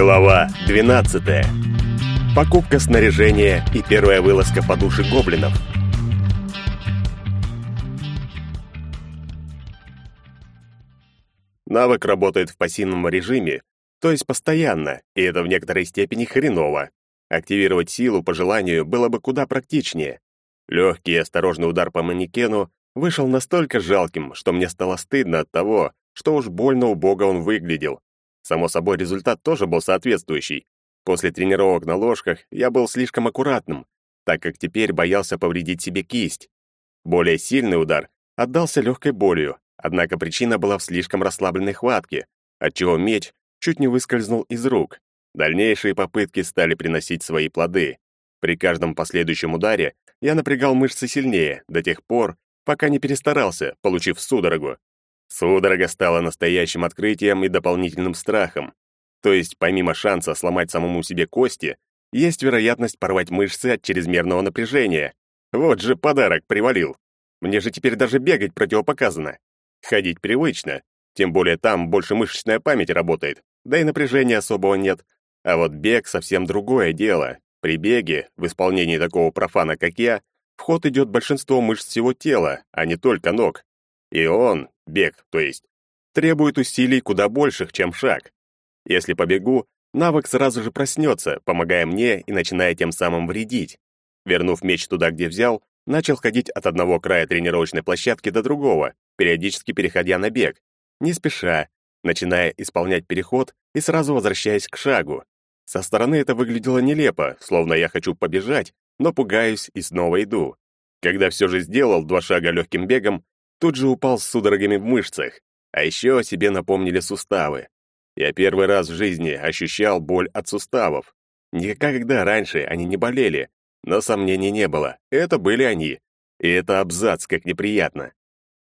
Глава 12. Покупка снаряжения и первая вылазка по душе гоблинов. Навык работает в пассивном режиме, то есть постоянно, и это в некоторой степени хреново. Активировать силу по желанию было бы куда практичнее. Легкий и осторожный удар по манекену вышел настолько жалким, что мне стало стыдно от того, что уж больно убого он выглядел. Само собой, результат тоже был соответствующий. После тренировок на ложках я был слишком аккуратным, так как теперь боялся повредить себе кисть. Более сильный удар отдался легкой болью, однако причина была в слишком расслабленной хватке, отчего меч чуть не выскользнул из рук. Дальнейшие попытки стали приносить свои плоды. При каждом последующем ударе я напрягал мышцы сильнее, до тех пор, пока не перестарался, получив судорогу. Судорога стала настоящим открытием и дополнительным страхом. То есть, помимо шанса сломать самому себе кости, есть вероятность порвать мышцы от чрезмерного напряжения. Вот же подарок привалил. Мне же теперь даже бегать противопоказано. Ходить привычно, тем более там больше мышечная память работает, да и напряжения особого нет. А вот бег совсем другое дело. При беге, в исполнении такого профана, как я, в ход идет большинство мышц всего тела, а не только ног. И он, бег, то есть, требует усилий куда больших, чем шаг. Если побегу, навык сразу же проснется, помогая мне и начиная тем самым вредить. Вернув меч туда, где взял, начал ходить от одного края тренировочной площадки до другого, периодически переходя на бег, не спеша, начиная исполнять переход и сразу возвращаясь к шагу. Со стороны это выглядело нелепо, словно я хочу побежать, но пугаюсь и снова иду. Когда все же сделал два шага легким бегом, тут же упал с судорогами в мышцах. А еще о себе напомнили суставы. Я первый раз в жизни ощущал боль от суставов. Никогда раньше они не болели, но сомнений не было. Это были они. И это абзац, как неприятно.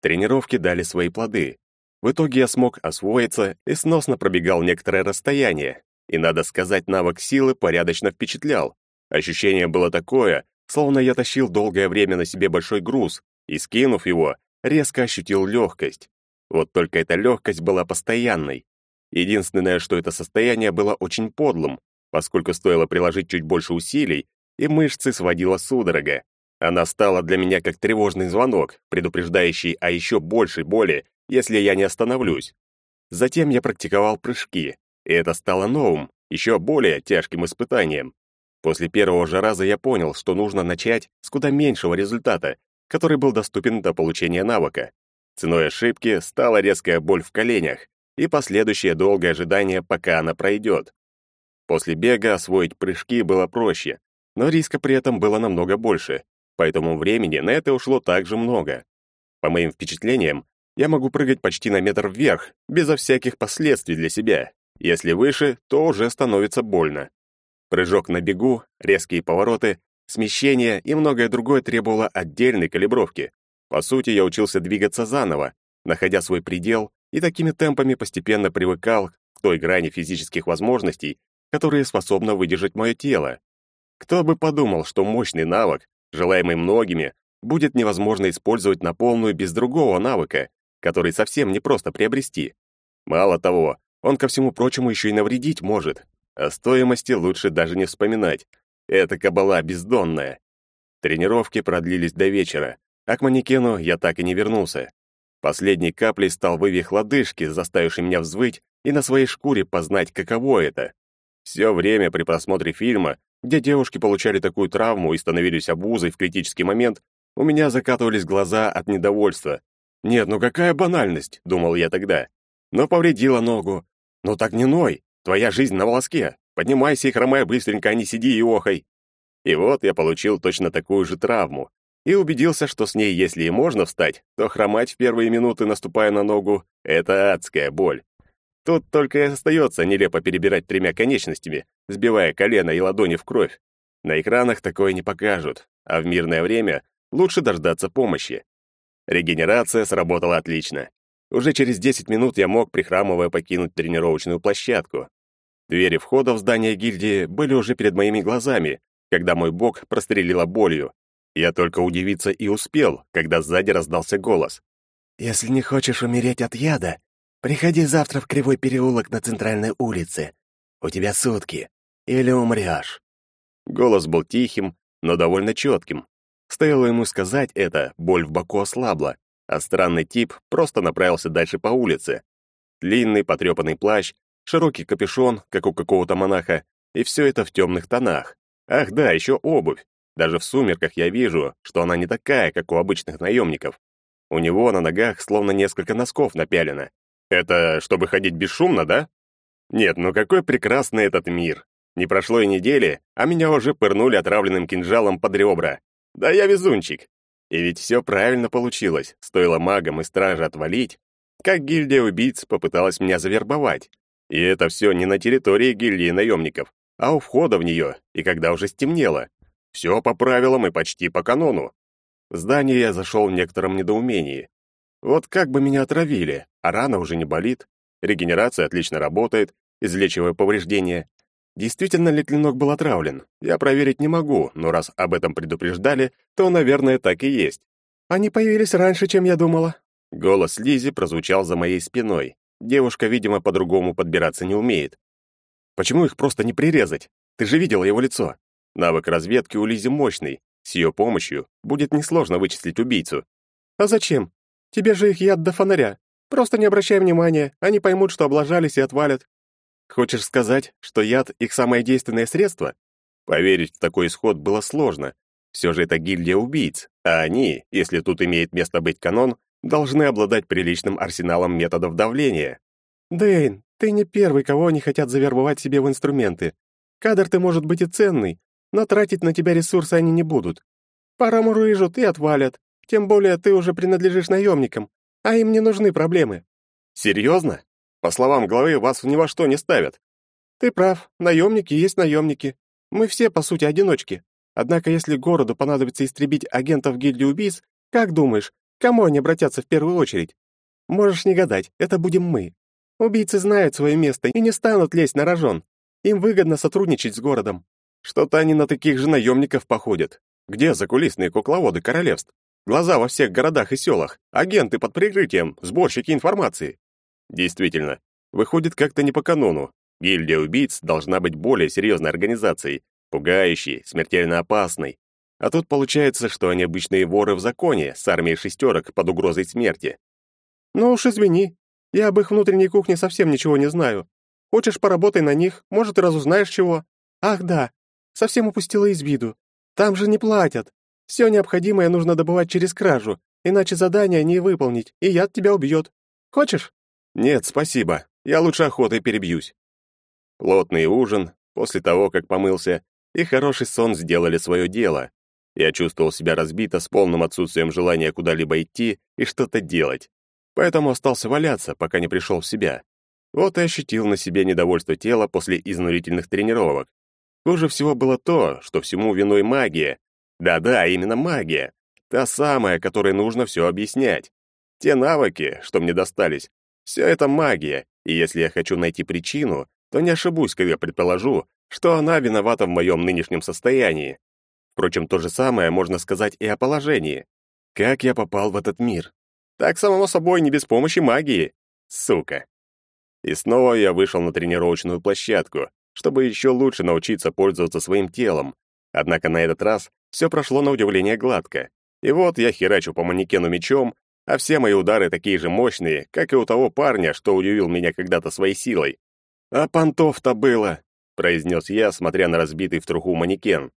Тренировки дали свои плоды. В итоге я смог освоиться и сносно пробегал некоторое расстояние. И, надо сказать, навык силы порядочно впечатлял. Ощущение было такое, словно я тащил долгое время на себе большой груз, и, скинув его, резко ощутил легкость. Вот только эта легкость была постоянной. Единственное, что это состояние было очень подлым, поскольку стоило приложить чуть больше усилий, и мышцы сводила судорога. Она стала для меня как тревожный звонок, предупреждающий о еще большей боли, если я не остановлюсь. Затем я практиковал прыжки, и это стало новым, еще более тяжким испытанием. После первого же раза я понял, что нужно начать с куда меньшего результата, который был доступен до получения навыка. Ценой ошибки стала резкая боль в коленях и последующее долгое ожидание, пока она пройдет. После бега освоить прыжки было проще, но риска при этом было намного больше, поэтому времени на это ушло также много. По моим впечатлениям, я могу прыгать почти на метр вверх, безо всяких последствий для себя. Если выше, то уже становится больно. Прыжок на бегу, резкие повороты, смещение и многое другое требовало отдельной калибровки. По сути, я учился двигаться заново, находя свой предел, и такими темпами постепенно привыкал к той грани физических возможностей, которые способно выдержать мое тело. Кто бы подумал, что мощный навык, желаемый многими, будет невозможно использовать на полную без другого навыка, который совсем не просто приобрести. Мало того, он ко всему прочему еще и навредить может. О стоимости лучше даже не вспоминать. Это кабала бездонная. Тренировки продлились до вечера, а к манекену я так и не вернулся. Последней каплей стал вывих лодыжки, заставивший меня взвыть и на своей шкуре познать, каково это. Все время при просмотре фильма, где девушки получали такую травму и становились обузой в критический момент, у меня закатывались глаза от недовольства. «Нет, ну какая банальность!» — думал я тогда. «Но повредила ногу. Ну так не ной, твоя жизнь на волоске. Поднимайся и хромай быстренько, а не сиди и охай». И вот я получил точно такую же травму, и убедился, что с ней, если и можно встать, то хромать в первые минуты, наступая на ногу, — это адская боль. Тут только и остается нелепо перебирать тремя конечностями, сбивая колено и ладони в кровь. На экранах такое не покажут, а в мирное время лучше дождаться помощи. Регенерация сработала отлично. Уже через 10 минут я мог, прихрамывая, покинуть тренировочную площадку. Двери входа в здание гильдии были уже перед моими глазами, когда мой бок прострелило болью. Я только удивиться и успел, когда сзади раздался голос. «Если не хочешь умереть от яда, приходи завтра в Кривой переулок на центральной улице. У тебя сутки. Или умрешь». Голос был тихим, но довольно четким. Стоило ему сказать это, боль в боку ослабла, а странный тип просто направился дальше по улице. Длинный потрепанный плащ, широкий капюшон, как у какого-то монаха, и все это в темных тонах. Ах да, еще обувь. Даже в сумерках я вижу, что она не такая, как у обычных наемников. У него на ногах словно несколько носков напялено. Это чтобы ходить бесшумно, да? Нет, ну какой прекрасный этот мир. Не прошло и недели, а меня уже пырнули отравленным кинжалом под ребра. Да я везунчик. И ведь все правильно получилось. Стоило магам и страже отвалить, как гильдия убийц попыталась меня завербовать. И это все не на территории гильдии наемников, а у входа в нее, и когда уже стемнело. Все по правилам и почти по канону. В здание я зашел в некотором недоумении. Вот как бы меня отравили, а рана уже не болит, регенерация отлично работает, излечивая повреждения. Действительно ли клинок был отравлен? Я проверить не могу, но раз об этом предупреждали, то, наверное, так и есть. Они появились раньше, чем я думала. Голос Лизи прозвучал за моей спиной. Девушка, видимо, по-другому подбираться не умеет. Почему их просто не прирезать? Ты же видела его лицо. Навык разведки у Лизи мощный. С ее помощью будет несложно вычислить убийцу. А зачем? Тебе же их яд до фонаря. Просто не обращай внимания, они поймут, что облажались и отвалят. Хочешь сказать, что яд — их самое действенное средство? Поверить в такой исход было сложно. Все же это гильдия убийц, а они, если тут имеет место быть канон, должны обладать приличным арсеналом методов давления. Дэйн, ты не первый, кого они хотят завербовать себе в инструменты. Кадр ты может быть и ценный, но тратить на тебя ресурсы они не будут. Пара мурыжут и отвалят. Тем более ты уже принадлежишь наемникам, а им не нужны проблемы. Серьезно? По словам главы, вас ни во что не ставят. Ты прав, наемники есть наемники. Мы все, по сути, одиночки. Однако, если городу понадобится истребить агентов гильдии убийц, как думаешь, кому они обратятся в первую очередь? Можешь не гадать, это будем мы. Убийцы знают свое место и не станут лезть на рожон. Им выгодно сотрудничать с городом. Что-то они на таких же наемников походят. Где закулисные кукловоды королевств? Глаза во всех городах и селах, агенты под прикрытием, сборщики информации. Действительно, выходит как-то не по канону. Гильдия убийц должна быть более серьезной организацией, пугающей, смертельно опасной. А тут получается, что они обычные воры в законе, с армией шестерок под угрозой смерти. Ну уж извини, я об их внутренней кухне совсем ничего не знаю. Хочешь, поработай на них, может, и разузнаешь чего. Ах, да, совсем упустила из виду. Там же не платят. Все необходимое нужно добывать через кражу, иначе задание не выполнить, и яд тебя убьет. Хочешь? Нет, спасибо. Я лучше охотой перебьюсь. Плотный ужин, после того, как помылся, и хороший сон сделали свое дело. Я чувствовал себя разбито с полным отсутствием желания куда-либо идти и что-то делать поэтому остался валяться, пока не пришел в себя. Вот и ощутил на себе недовольство тела после изнурительных тренировок. Хуже всего было то, что всему виной магия. Да-да, именно магия. Та самая, которой нужно все объяснять. Те навыки, что мне достались, все это магия, и если я хочу найти причину, то не ошибусь, когда предположу, что она виновата в моем нынешнем состоянии. Впрочем, то же самое можно сказать и о положении. Как я попал в этот мир? Так, само собой, не без помощи магии. Сука. И снова я вышел на тренировочную площадку, чтобы еще лучше научиться пользоваться своим телом. Однако на этот раз все прошло на удивление гладко. И вот я херачу по манекену мечом, а все мои удары такие же мощные, как и у того парня, что удивил меня когда-то своей силой. «А понтов-то было!» — произнес я, смотря на разбитый в труху манекен.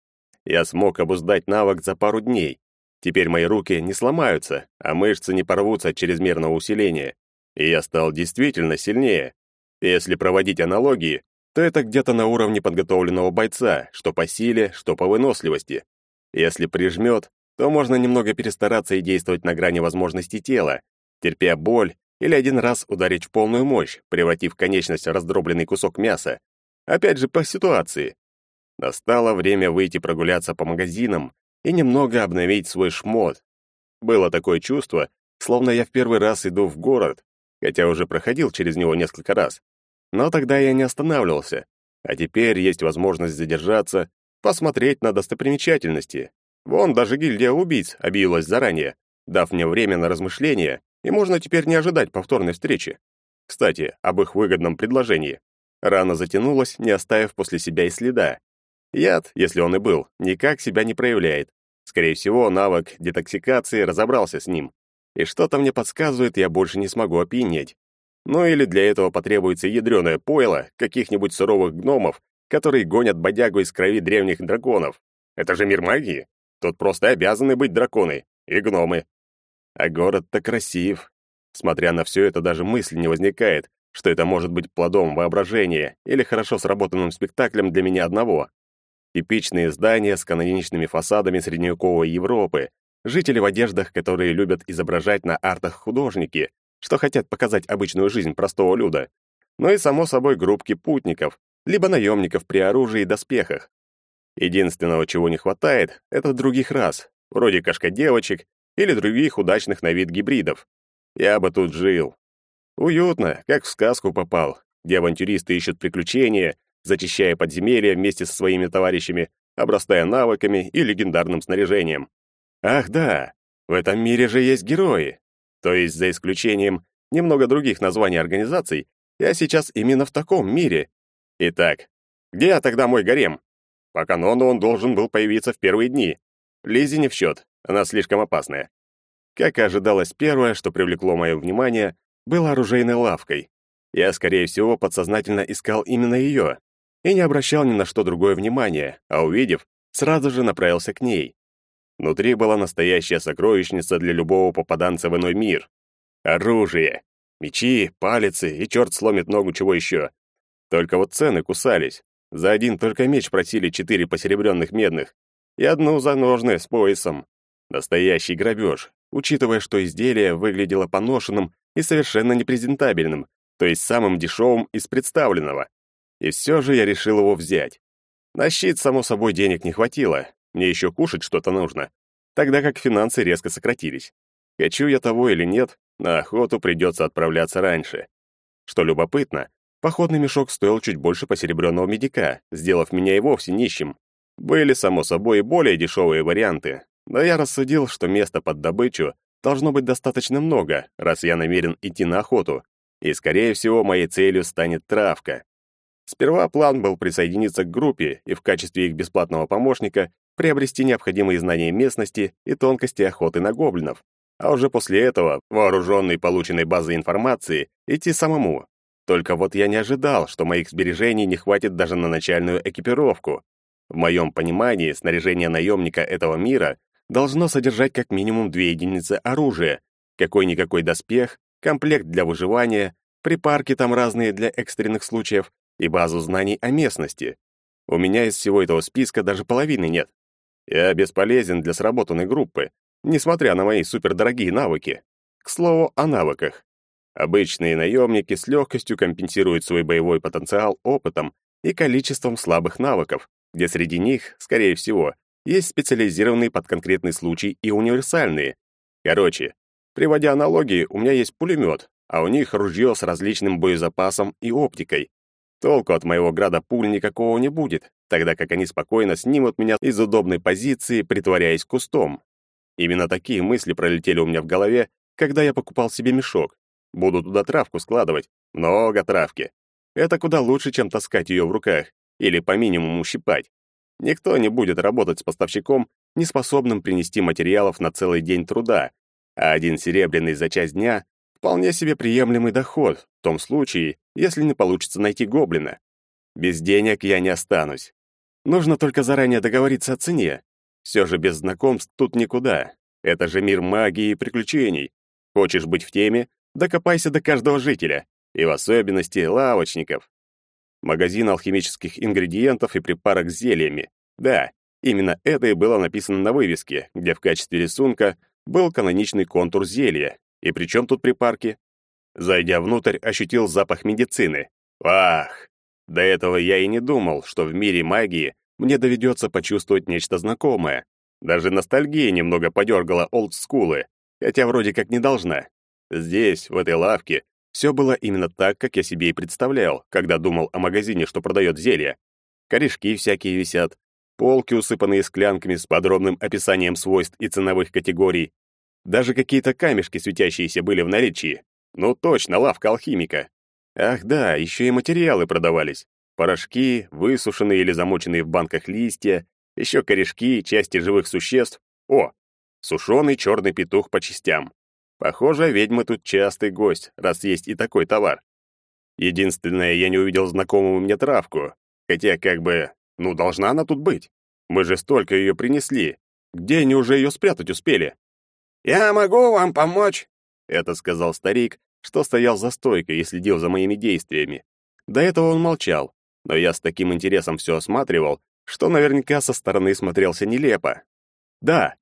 Я смог обуздать навык за пару дней, Теперь мои руки не сломаются, а мышцы не порвутся от чрезмерного усиления. И я стал действительно сильнее. Если проводить аналогии, то это где-то на уровне подготовленного бойца, что по силе, что по выносливости. Если прижмет, то можно немного перестараться и действовать на грани возможностей тела, терпя боль или один раз ударить в полную мощь, превратив конечность в раздробленный кусок мяса. Опять же, по ситуации. Настало время выйти прогуляться по магазинам и немного обновить свой шмот. Было такое чувство, словно я в первый раз иду в город, хотя уже проходил через него несколько раз. Но тогда я не останавливался, а теперь есть возможность задержаться, посмотреть на достопримечательности. Вон даже гильдия убийц объявилась заранее, дав мне время на размышления, и можно теперь не ожидать повторной встречи. Кстати, об их выгодном предложении. Рана затянулась, не оставив после себя и следа. Яд, если он и был, никак себя не проявляет. Скорее всего, навык детоксикации разобрался с ним. И что-то мне подсказывает, я больше не смогу опьянеть. Ну или для этого потребуется ядреное пойло каких-нибудь суровых гномов, которые гонят бодягу из крови древних драконов. Это же мир магии. Тут просто обязаны быть драконы и гномы. А город-то красив. Смотря на все это, даже мысли не возникает, что это может быть плодом воображения или хорошо сработанным спектаклем для меня одного. Типичные здания с каноничными фасадами средневековой Европы, жители в одеждах, которые любят изображать на артах художники, что хотят показать обычную жизнь простого люда, ну и, само собой, группки путников, либо наемников при оружии и доспехах. Единственного, чего не хватает, это других рас, вроде кошка-девочек или других удачных на вид гибридов. Я бы тут жил. Уютно, как в сказку попал, где авантюристы ищут приключения, зачищая подземелья вместе со своими товарищами, обрастая навыками и легендарным снаряжением. Ах да, в этом мире же есть герои. То есть, за исключением немного других названий организаций, я сейчас именно в таком мире. Итак, где тогда мой гарем? По канону он должен был появиться в первые дни. Лизи не в счет, она слишком опасная. Как и ожидалось, первое, что привлекло мое внимание, было оружейной лавкой. Я, скорее всего, подсознательно искал именно ее и не обращал ни на что другое внимания, а увидев, сразу же направился к ней. Внутри была настоящая сокровищница для любого попаданца в иной мир. Оружие, мечи, палицы и черт сломит ногу чего еще. Только вот цены кусались. За один только меч просили четыре посеребренных медных и одну ножны с поясом. Настоящий грабеж, учитывая, что изделие выглядело поношенным и совершенно непрезентабельным, то есть самым дешевым из представленного. И все же я решил его взять. На щит, само собой, денег не хватило, мне еще кушать что-то нужно, тогда как финансы резко сократились. Хочу я того или нет, на охоту придется отправляться раньше. Что любопытно, Походный мешок стоил чуть больше посеребренного медика, сделав меня и вовсе нищим. Были, само собой, и более дешевые варианты, но я рассудил, что места под добычу должно быть достаточно много, раз я намерен идти на охоту, и, скорее всего, моей целью станет травка. Сперва план был присоединиться к группе и в качестве их бесплатного помощника приобрести необходимые знания местности и тонкости охоты на гоблинов, а уже после этого, вооруженный полученной базой информации, идти самому, только вот я не ожидал, что моих сбережений не хватит даже на начальную экипировку. В моем понимании, снаряжение наемника этого мира должно содержать как минимум две единицы оружия, какой-никакой доспех, комплект для выживания, припарки там разные для экстренных случаев и базу знаний о местности. У меня из всего этого списка даже половины нет. Я бесполезен для сработанной группы, несмотря на мои супердорогие навыки. К слову о навыках. Обычные наемники с легкостью компенсируют свой боевой потенциал опытом и количеством слабых навыков, где среди них, скорее всего, есть специализированные под конкретный случай и универсальные. Короче, приводя аналогии, у меня есть пулемет, а у них ружье с различным боезапасом и оптикой. Толку от моего града пуль никакого не будет, тогда как они спокойно снимут меня из удобной позиции, притворяясь кустом. Именно такие мысли пролетели у меня в голове, когда я покупал себе мешок. Буду туда травку складывать. Много травки. Это куда лучше, чем таскать ее в руках или по минимуму щипать. Никто не будет работать с поставщиком, не способным принести материалов на целый день труда, а один серебряный за часть дня — вполне себе приемлемый доход, в том случае, если не получится найти гоблина. Без денег я не останусь. Нужно только заранее договориться о цене. Все же без знакомств тут никуда. Это же мир магии и приключений. Хочешь быть в теме Докопайся до каждого жителя, и в особенности лавочников. Магазин алхимических ингредиентов и припарок с зельями. Да, именно это и было написано на вывеске, где в качестве рисунка был каноничный контур зелья. И при чем тут припарки? Зайдя внутрь, ощутил запах медицины. Ах! До этого я и не думал, что в мире магии мне доведется почувствовать нечто знакомое. Даже ностальгия немного подергала олдскулы, хотя вроде как не должна. Здесь, в этой лавке, все было именно так, как я себе и представлял, когда думал о магазине, что продает зелья. Корешки всякие висят, полки, усыпанные склянками с подробным описанием свойств и ценовых категорий. Даже какие-то камешки светящиеся были в наличии. Ну точно, лавка алхимика. Ах да, еще и материалы продавались. Порошки, высушенные или замоченные в банках листья, еще корешки, части живых существ. О, сушеный черный петух по частям. Похоже, ведьмы тут частый гость, раз есть и такой товар. Единственное, я не увидел знакомую мне травку. Хотя, как бы, ну, должна она тут быть. Мы же столько ее принесли. Где они уже ее спрятать успели? «Я могу вам помочь», — это сказал старик, что стоял за стойкой и следил за моими действиями. До этого он молчал, но я с таким интересом все осматривал, что наверняка со стороны смотрелся нелепо. «Да,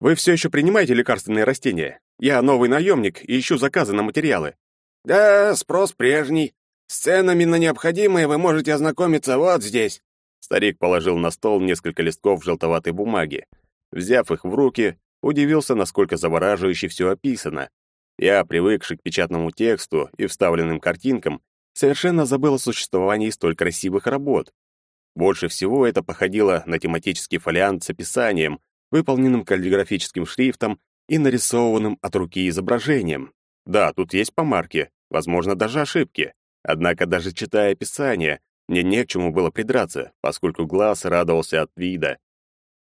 вы все еще принимаете лекарственные растения? Я новый наемник и ищу заказы на материалы». «Да, спрос прежний. С ценами на необходимые вы можете ознакомиться вот здесь». Старик положил на стол несколько листков желтоватой бумаги. Взяв их в руки, удивился, насколько завораживающе все описано. Я, привыкший к печатному тексту и вставленным картинкам, совершенно забыл о существовании столь красивых работ. Больше всего это походило на тематический фолиант с описанием, выполненным каллиграфическим шрифтом и нарисованным от руки изображением. Да, тут есть помарки, возможно, даже ошибки. Однако даже читая описание, мне не к чему было придраться, поскольку глаз радовался от вида.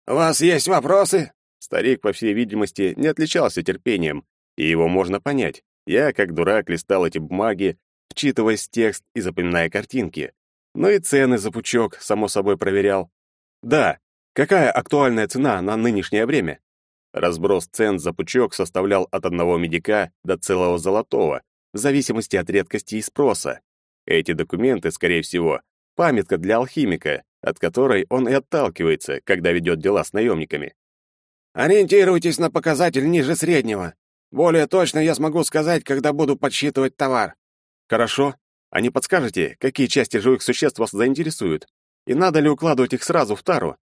«У вас есть вопросы?» Старик, по всей видимости, не отличался терпением, и его можно понять. Я, как дурак, листал эти бумаги, вчитываясь в текст и запоминая картинки. Ну и цены за пучок, само собой, проверял. Да, какая актуальная цена на нынешнее время? Разброс цен за пучок составлял от одного медика до целого золотого, в зависимости от редкости и спроса. Эти документы, скорее всего, памятка для алхимика, от которой он и отталкивается, когда ведет дела с наемниками. Ориентируйтесь на показатель ниже среднего. Более точно я смогу сказать, когда буду подсчитывать товар. Хорошо. А не подскажете, какие части живых существ вас заинтересуют? И надо ли укладывать их сразу в тару?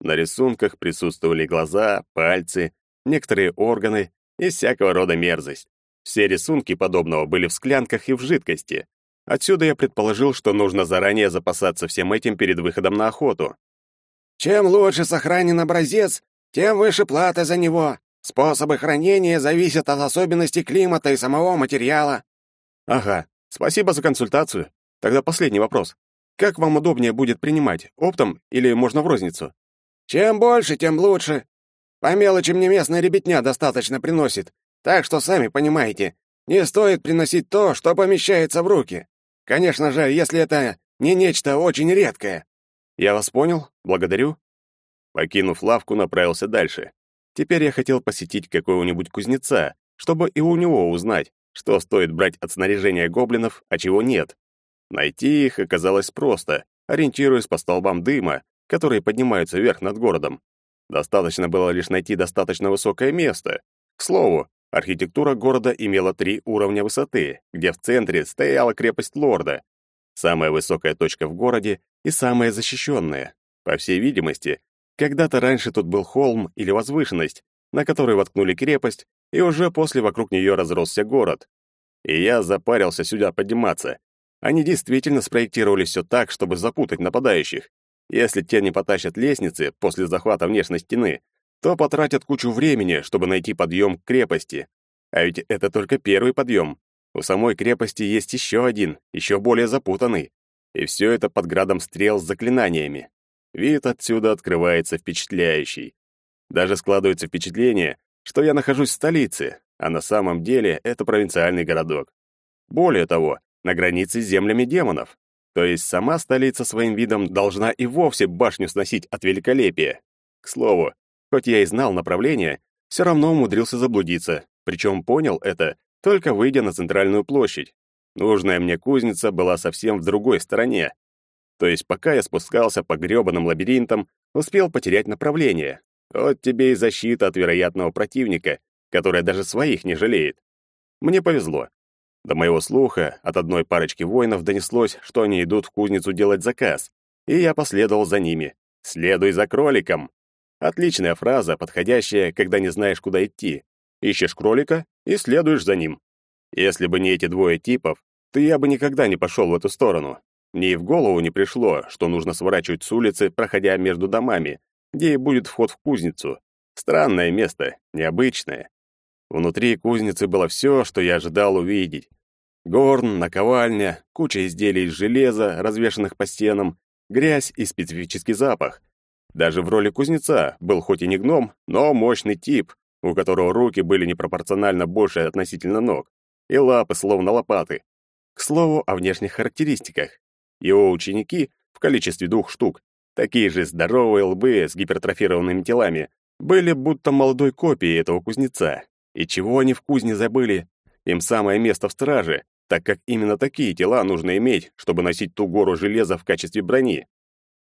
На рисунках присутствовали глаза, пальцы, некоторые органы и всякого рода мерзость. Все рисунки подобного были в склянках и в жидкости. Отсюда я предположил, что нужно заранее запасаться всем этим перед выходом на охоту. Чем лучше сохранен образец, тем выше плата за него. Способы хранения зависят от особенностей климата и самого материала. Ага, спасибо за консультацию. Тогда последний вопрос. Как вам удобнее будет принимать, оптом или можно в розницу? Чем больше, тем лучше. По мелочи мне местная ребятня достаточно приносит, так что сами понимаете, не стоит приносить то, что помещается в руки. Конечно же, если это не нечто очень редкое. Я вас понял, благодарю. Покинув лавку, направился дальше. Теперь я хотел посетить какого-нибудь кузнеца, чтобы и у него узнать, что стоит брать от снаряжения гоблинов, а чего нет. Найти их оказалось просто, ориентируясь по столбам дыма, которые поднимаются вверх над городом. Достаточно было лишь найти достаточно высокое место. К слову, архитектура города имела три уровня высоты, где в центре стояла крепость лорда. Самая высокая точка в городе и самая защищенная. По всей видимости, когда-то раньше тут был холм или возвышенность, на который воткнули крепость, и уже после вокруг нее разросся город. И я запарился сюда подниматься. Они действительно спроектировали все так, чтобы запутать нападающих. Если те не потащат лестницы после захвата внешней стены, то потратят кучу времени, чтобы найти подъем к крепости. А ведь это только первый подъем. У самой крепости есть еще один, еще более запутанный. И все это под градом стрел с заклинаниями. Вид отсюда открывается впечатляющий. Даже складывается впечатление, что я нахожусь в столице, а на самом деле это провинциальный городок. Более того, на границе с землями демонов. То есть сама столица своим видом должна и вовсе башню сносить от великолепия. К слову, хоть я и знал направление, все равно умудрился заблудиться, причем понял это, только выйдя на центральную площадь. Нужная мне кузница была совсем в другой стороне, то есть пока я спускался по грёбаным лабиринтам, успел потерять направление. Вот тебе и защита от вероятного противника, которая даже своих не жалеет. Мне повезло. До моего слуха от одной парочки воинов донеслось, что они идут в кузницу делать заказ, и я последовал за ними. «Следуй за кроликом!» Отличная фраза, подходящая, когда не знаешь, куда идти. Ищешь кролика и следуешь за ним. Если бы не эти двое типов, то я бы никогда не пошел в эту сторону. Мне и в голову не пришло, что нужно сворачивать с улицы, проходя между домами, где и будет вход в кузницу. Странное место, необычное. Внутри кузницы было все, что я ожидал увидеть. Горн, наковальня, куча изделий из железа, развешанных по стенам, грязь и специфический запах. Даже в роли кузнеца был хоть и не гном, но мощный тип, у которого руки были непропорционально больше относительно ног, и лапы словно лопаты. К слову о внешних характеристиках. Его ученики, в количестве двух штук, такие же здоровые лбы с гипертрофированными телами, были будто молодой копией этого кузнеца. И чего они в кузне забыли? Им самое место в страже, так как именно такие тела нужно иметь, чтобы носить ту гору железа в качестве брони.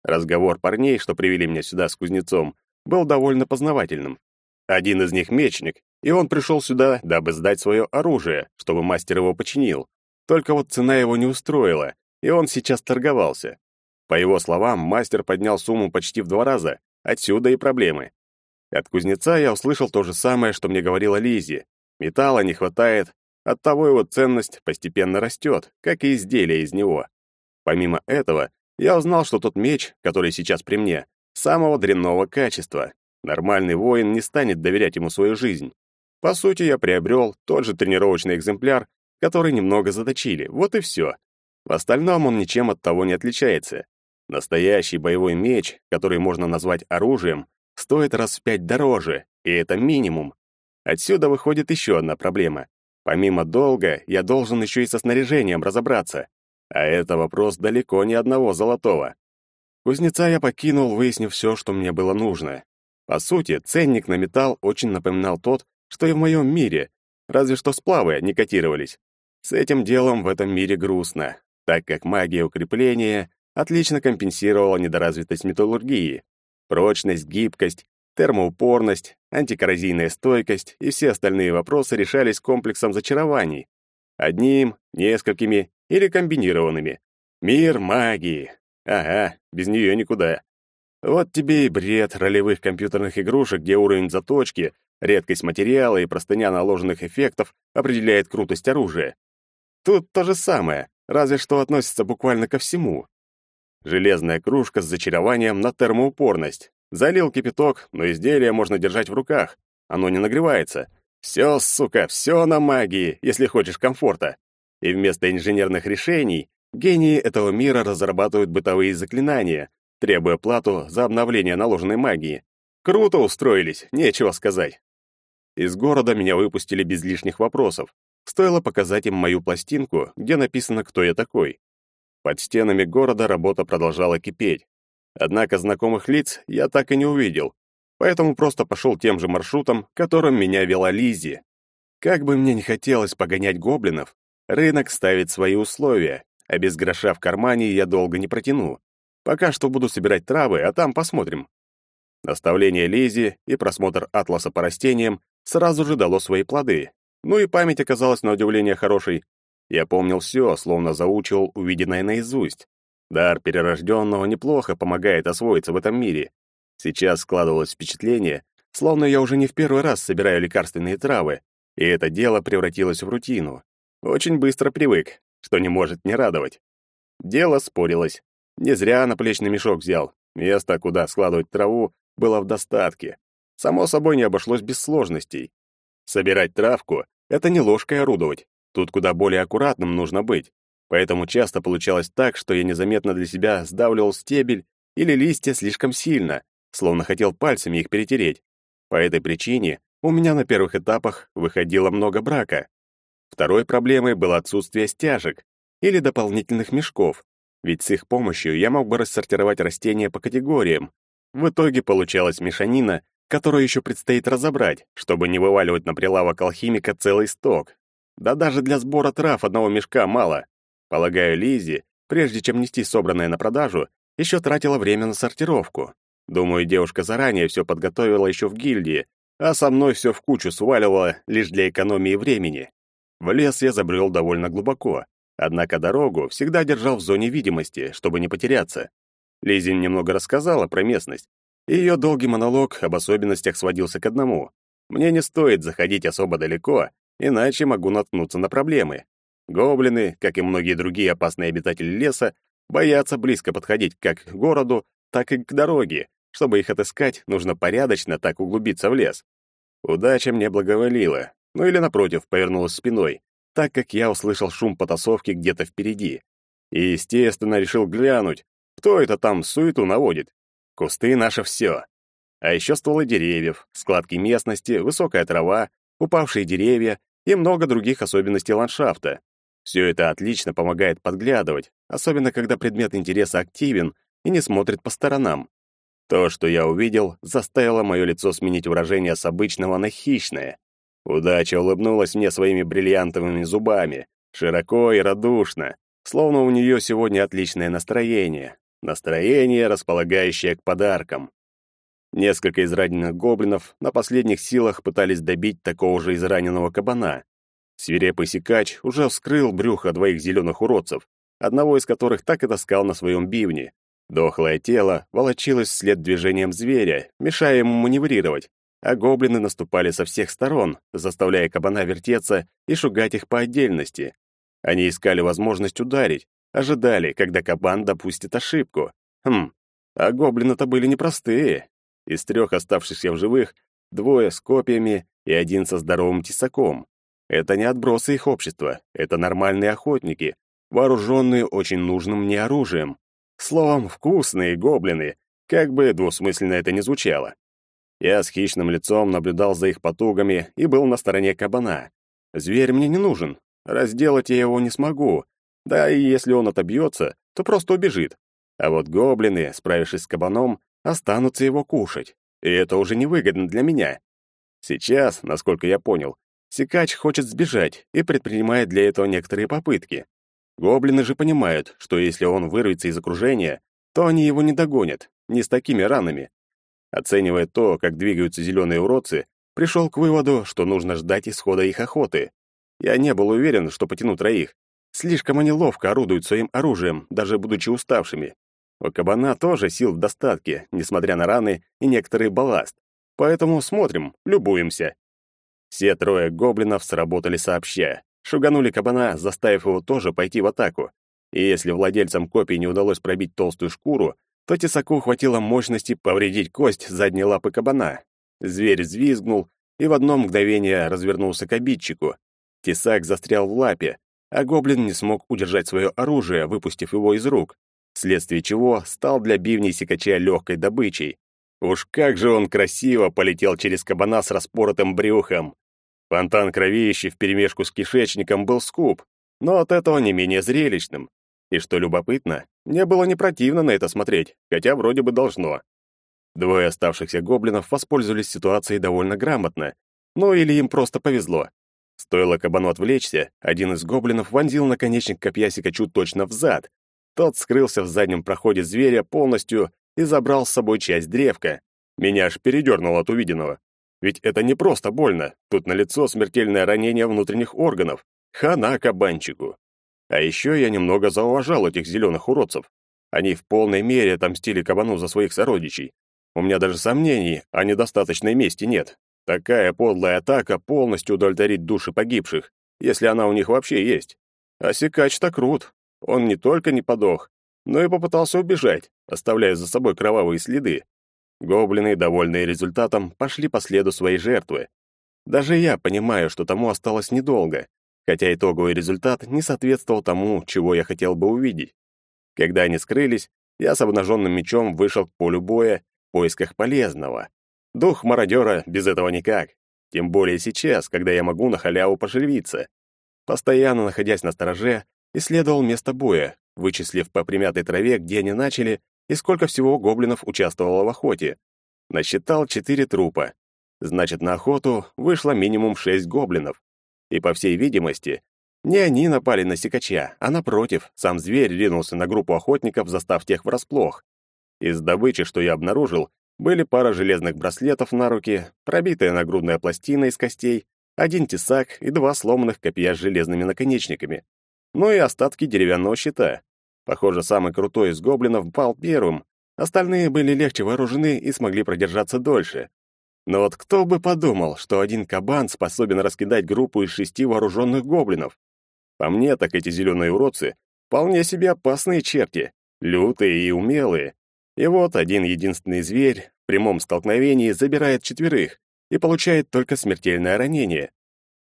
Разговор парней, что привели меня сюда с кузнецом, был довольно познавательным. Один из них мечник, и он пришел сюда, дабы сдать свое оружие, чтобы мастер его починил. Только вот цена его не устроила, и он сейчас торговался. По его словам, мастер поднял сумму почти в два раза, отсюда и проблемы. От кузнеца я услышал то же самое, что мне говорила Лизи. Металла не хватает, Оттого его ценность постепенно растет, как и изделия из него. Помимо этого, я узнал, что тот меч, который сейчас при мне, самого дрянного качества. Нормальный воин не станет доверять ему свою жизнь. По сути, я приобрел тот же тренировочный экземпляр, который немного заточили, вот и все. В остальном он ничем от того не отличается. Настоящий боевой меч, который можно назвать оружием, стоит раз в пять дороже, и это минимум. Отсюда выходит еще одна проблема. Помимо долга, я должен еще и со снаряжением разобраться. А это вопрос далеко не одного золотого. Кузнеца я покинул, выяснив все, что мне было нужно. По сути, ценник на металл очень напоминал тот, что и в моем мире, разве что сплавы не котировались. С этим делом в этом мире грустно, так как магия укрепления отлично компенсировала недоразвитость металлургии. Прочность, гибкость термоупорность, антикоррозийная стойкость и все остальные вопросы решались комплексом зачарований. Одним, несколькими или комбинированными. Мир магии. Ага, без нее никуда. Вот тебе и бред ролевых компьютерных игрушек, где уровень заточки, редкость материала и простыня наложенных эффектов определяет крутость оружия. Тут то же самое, разве что относится буквально ко всему. Железная кружка с зачарованием на термоупорность, Залил кипяток, но изделие можно держать в руках. Оно не нагревается. Все, сука, все на магии, если хочешь комфорта. И вместо инженерных решений гении этого мира разрабатывают бытовые заклинания, требуя плату за обновление наложенной магии. Круто устроились, нечего сказать. Из города меня выпустили без лишних вопросов. Стоило показать им мою пластинку, где написано, кто я такой. Под стенами города работа продолжала кипеть. Однако знакомых лиц я так и не увидел, поэтому просто пошел тем же маршрутом, которым меня вела Лизи. Как бы мне не хотелось погонять гоблинов, рынок ставит свои условия, а без гроша в кармане я долго не протяну. Пока что буду собирать травы, а там посмотрим. Наставление Лизи и просмотр атласа по растениям сразу же дало свои плоды. Ну и память оказалась на удивление хорошей. Я помнил все, словно заучивал увиденное наизусть. Дар перерожденного неплохо помогает освоиться в этом мире. Сейчас складывалось впечатление, словно я уже не в первый раз собираю лекарственные травы, и это дело превратилось в рутину. Очень быстро привык, что не может не радовать. Дело спорилось. Не зря наплечный мешок взял. Место, куда складывать траву, было в достатке. Само собой, не обошлось без сложностей. Собирать травку — это не ложкой орудовать. Тут куда более аккуратным нужно быть. Поэтому часто получалось так, что я незаметно для себя сдавливал стебель или листья слишком сильно, словно хотел пальцами их перетереть. По этой причине у меня на первых этапах выходило много брака. Второй проблемой было отсутствие стяжек или дополнительных мешков, ведь с их помощью я мог бы рассортировать растения по категориям. В итоге получалась мешанина, которую еще предстоит разобрать, чтобы не вываливать на прилавок алхимика целый сток. Да даже для сбора трав одного мешка мало. Полагаю, Лизи, прежде чем нести собранное на продажу, еще тратила время на сортировку. Думаю, девушка заранее все подготовила еще в гильдии, а со мной все в кучу сваливала лишь для экономии времени. В лес я забрел довольно глубоко, однако дорогу всегда держал в зоне видимости, чтобы не потеряться. Лизин немного рассказала про местность, ее долгий монолог об особенностях сводился к одному. Мне не стоит заходить особо далеко, иначе могу наткнуться на проблемы. Гоблины, как и многие другие опасные обитатели леса, боятся близко подходить как к городу, так и к дороге. Чтобы их отыскать, нужно порядочно так углубиться в лес. Удача мне благоволила, ну или, напротив, повернулась спиной. так как я услышал шум потасовки где-то впереди. И, естественно, решил глянуть, кто это там суету наводит. Кусты — наше все. А еще стволы деревьев, складки местности, высокая трава, упавшие деревья и много других особенностей ландшафта. Все это отлично помогает подглядывать, особенно когда предмет интереса активен и не смотрит по сторонам. То, что я увидел, заставило мое лицо сменить выражение с обычного на хищное. Удача улыбнулась мне своими бриллиантовыми зубами, широко и радушно, словно у нее сегодня отличное настроение. Настроение, располагающее к подаркам. Несколько израненных гоблинов на последних силах пытались добить такого же израненного кабана. Свирепый сикач уже вскрыл брюхо двоих зеленых уродцев, одного из которых так и таскал на своем бивне. Дохлое тело волочилось вслед движением зверя, мешая ему маневрировать, а гоблины наступали со всех сторон, заставляя кабана вертеться и шугать их по отдельности. Они искали возможность ударить, ожидали, когда кабан допустит ошибку. Хм, а гоблины-то были непростые. Из трех оставшихся в живых двое с копьями и один со здоровым тесаком. Это не отбросы их общества, это нормальные охотники, вооруженные очень нужным мне оружием. Словом, вкусные гоблины, как бы двусмысленно это ни звучало. Я с хищным лицом наблюдал за их потугами и был на стороне кабана. Зверь мне не нужен, разделать я его не смогу, да и если он отобьется, то просто убежит. А вот гоблины, справившись с кабаном, останутся его кушать, и это уже невыгодно для меня. Сейчас, насколько я понял, Сикач хочет сбежать и предпринимает для этого некоторые попытки. Гоблины же понимают, что если он вырвется из окружения, то они его не догонят, не с такими ранами. Оценивая то, как двигаются зеленые уродцы, пришел к выводу, что нужно ждать исхода их охоты. Я не был уверен, что потяну троих. Слишком они ловко орудуют своим оружием, даже будучи уставшими. У кабана тоже сил в достатке, несмотря на раны и некоторый балласт. Поэтому смотрим, любуемся. Все трое гоблинов сработали сообща. Шуганули кабана, заставив его тоже пойти в атаку. И если владельцам копий не удалось пробить толстую шкуру, то тесаку хватило мощности повредить кость задней лапы кабана. Зверь взвизгнул и в одно мгновение развернулся к обидчику. Тесак застрял в лапе, а гоблин не смог удержать свое оружие, выпустив его из рук, вследствие чего стал для бивней сикача легкой добычей. Уж как же он красиво полетел через кабана с распоротым брюхом. Фонтан кровищи вперемешку с кишечником был скуп, но от этого не менее зрелищным. И что любопытно, мне было не противно на это смотреть, хотя вроде бы должно. Двое оставшихся гоблинов воспользовались ситуацией довольно грамотно, ну или им просто повезло. Стоило кабану отвлечься, один из гоблинов вонзил наконечник копья Сикачу точно в зад. Тот скрылся в заднем проходе зверя полностью и забрал с собой часть древка. Меня аж передернуло от увиденного. Ведь это не просто больно, тут налицо смертельное ранение внутренних органов. Хана кабанчику. А еще я немного зауважал этих зеленых уродцев. Они в полной мере отомстили кабану за своих сородичей. У меня даже сомнений о недостаточной мести нет. Такая подлая атака полностью удовлетворит души погибших, если она у них вообще есть. А Сикач-то крут. Он не только не подох, но и попытался убежать, оставляя за собой кровавые следы. Гоблины, довольные результатом, пошли по следу своей жертвы. Даже я понимаю, что тому осталось недолго, хотя итоговый результат не соответствовал тому, чего я хотел бы увидеть. Когда они скрылись, я с обнаженным мечом вышел к полю боя в поисках полезного. Дух мародера без этого никак. Тем более сейчас, когда я могу на халяву пошевелиться. Постоянно находясь на стороже, исследовал место боя, вычислив по примятой траве, где они начали, и сколько всего гоблинов участвовало в охоте. Насчитал четыре трупа. Значит, на охоту вышло минимум шесть гоблинов. И, по всей видимости, не они напали на сикача, а напротив, сам зверь ринулся на группу охотников, застав тех врасплох. Из добычи, что я обнаружил, были пара железных браслетов на руки, пробитая нагрудная пластина из костей, один тесак и два сломанных копья с железными наконечниками. Ну и остатки деревянного щита. Похоже, самый крутой из гоблинов пал первым, остальные были легче вооружены и смогли продержаться дольше. Но вот кто бы подумал, что один кабан способен раскидать группу из шести вооруженных гоблинов? По мне, так эти зеленые уродцы вполне себе опасные черти, лютые и умелые. И вот один единственный зверь в прямом столкновении забирает четверых и получает только смертельное ранение.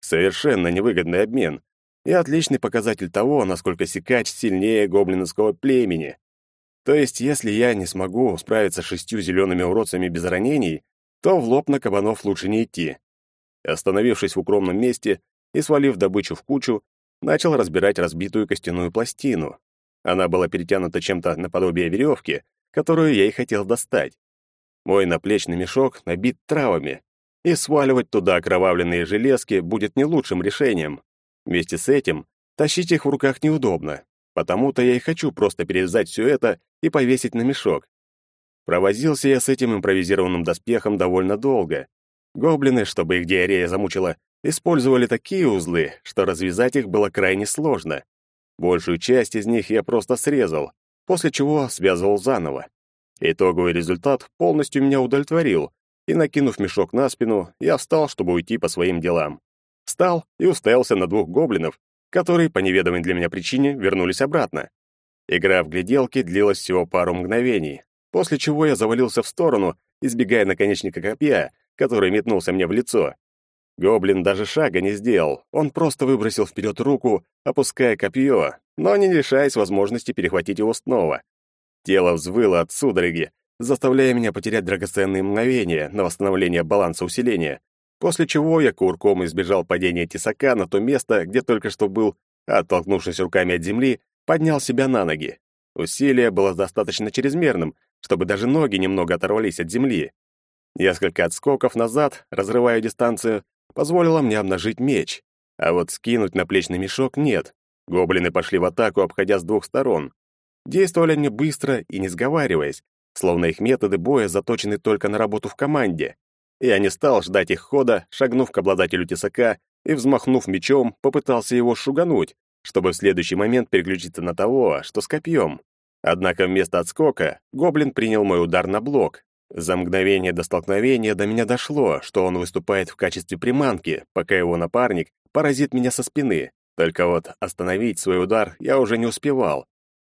Совершенно невыгодный обмен. и отличный показатель того, насколько сикач сильнее гоблинского племени. То есть, если я не смогу справиться с шестью зелеными уродцами без ранений, то в лоб на кабанов лучше не идти. Остановившись в укромном месте и свалив добычу в кучу, начал разбирать разбитую костяную пластину. Она была перетянута чем-то наподобие веревки, которую я и хотел достать. Мой наплечный мешок набит травами, и сваливать туда окровавленные железки будет не лучшим решением. Вместе с этим тащить их в руках неудобно, потому-то я и хочу просто перевязать все это и повесить на мешок. Провозился я с этим импровизированным доспехом довольно долго. Гоблины, чтобы их диарея замучила, использовали такие узлы, что развязать их было крайне сложно. Большую часть из них я просто срезал, после чего связывал заново. Итоговый результат полностью меня удовлетворил, и, накинув мешок на спину, я встал, чтобы уйти по своим делам. Встал и уставился на двух гоблинов, которые, по неведомой для меня причине, вернулись обратно. Игра в гляделки длилась всего пару мгновений, после чего я завалился в сторону, избегая наконечника копья, который метнулся мне в лицо. Гоблин даже шага не сделал, он просто выбросил вперед руку, опуская копье, но не лишаясь возможности перехватить его снова. Тело взвыло от судороги, заставляя меня потерять драгоценные мгновения на восстановление баланса усиления, после чего я курком избежал падения тесака на то место, где только что был, а, оттолкнувшись руками от земли, поднял себя на ноги. Усилие было достаточно чрезмерным, чтобы даже ноги немного оторвались от земли. Несколько отскоков назад, разрывая дистанцию, позволило мне обнажить меч, а вот скинуть наплечный мешок нет. Гоблины пошли в атаку, обходя с двух сторон. Действовали они быстро и не сговариваясь, словно их методы боя заточены только на работу в команде. Я не стал ждать их хода, шагнув к обладателю тесака и, взмахнув мечом, попытался его шугануть, чтобы в следующий момент переключиться на того, что с копьем. Однако вместо отскока гоблин принял мой удар на блок. За мгновение до столкновения до меня дошло, что он выступает в качестве приманки, пока его напарник поразит меня со спины. Только вот остановить свой удар я уже не успевал.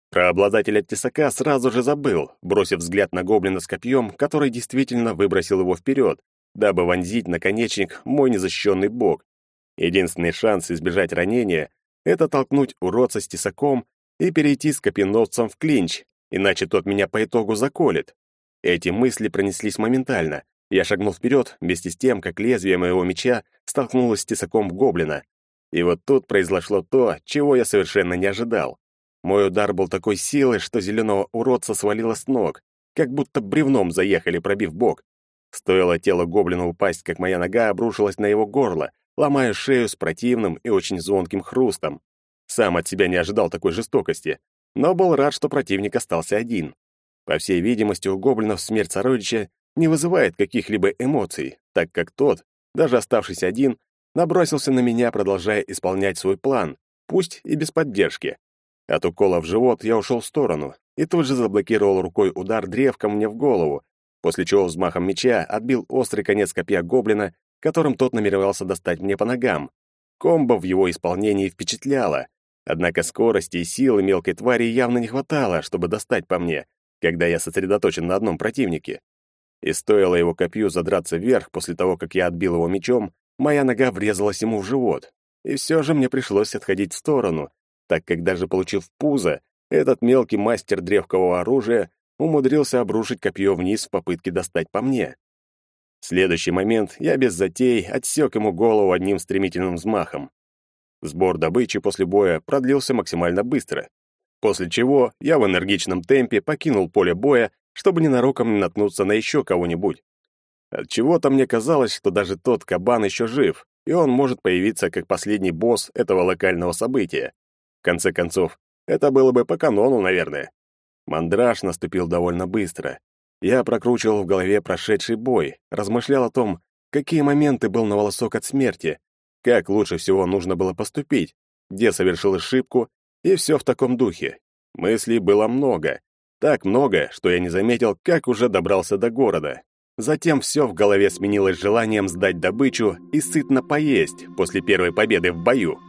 Про обладателя тесака сразу же забыл, бросив взгляд на гоблина с копьем, который действительно выбросил его вперед, дабы вонзить наконечник мой незащищенный бок. Единственный шанс избежать ранения — это толкнуть уродца с тесаком и перейти с копьеносцем в клинч, иначе тот меня по итогу заколет. Эти мысли пронеслись моментально. Я шагнул вперед, вместе с тем, как лезвие моего меча столкнулось с тесаком гоблина. И вот тут произошло то, чего я совершенно не ожидал. Мой удар был такой силы, что зеленого уродца свалило с ног, как будто бревном заехали, пробив бок. Стоило тело гоблина упасть, как моя нога обрушилась на его горло, ломая шею с противным и очень звонким хрустом. Сам от себя не ожидал такой жестокости, но был рад, что противник остался один. По всей видимости, у гоблинов смерть сородича не вызывает каких-либо эмоций, так как тот, даже оставшись один, набросился на меня, продолжая исполнять свой план, пусть и без поддержки. От укола в живот я ушел в сторону и тут же заблокировал рукой удар древком мне в голову, после чего взмахом меча отбил острый конец копья гоблина, которым тот намеревался достать мне по ногам. Комбо в его исполнении впечатляло, однако скорости и силы мелкой твари явно не хватало, чтобы достать по мне, когда я сосредоточен на одном противнике. И стоило его копью задраться вверх после того, как я отбил его мечом, моя нога врезалась ему в живот. И все же мне пришлось отходить в сторону, так как даже получив пузо, этот мелкий мастер древкового оружия умудрился обрушить копье вниз в попытке достать по мне. В следующий момент я без затей отсек ему голову одним стремительным взмахом. Сбор добычи после боя продлился максимально быстро, после чего я в энергичном темпе покинул поле боя, чтобы ненароком не наткнуться на еще кого-нибудь. Отчего-то мне казалось, что даже тот кабан еще жив, и он может появиться как последний босс этого локального события конце концов, это было бы по канону, наверное. Мандраж наступил довольно быстро. Я прокручивал в голове прошедший бой, размышлял о том, какие моменты был на волосок от смерти, как лучше всего нужно было поступить, где совершил ошибку, и все в таком духе. Мыслей было много. Так много, что я не заметил, как уже добрался до города. Затем все в голове сменилось желанием сдать добычу и сытно поесть после первой победы в бою.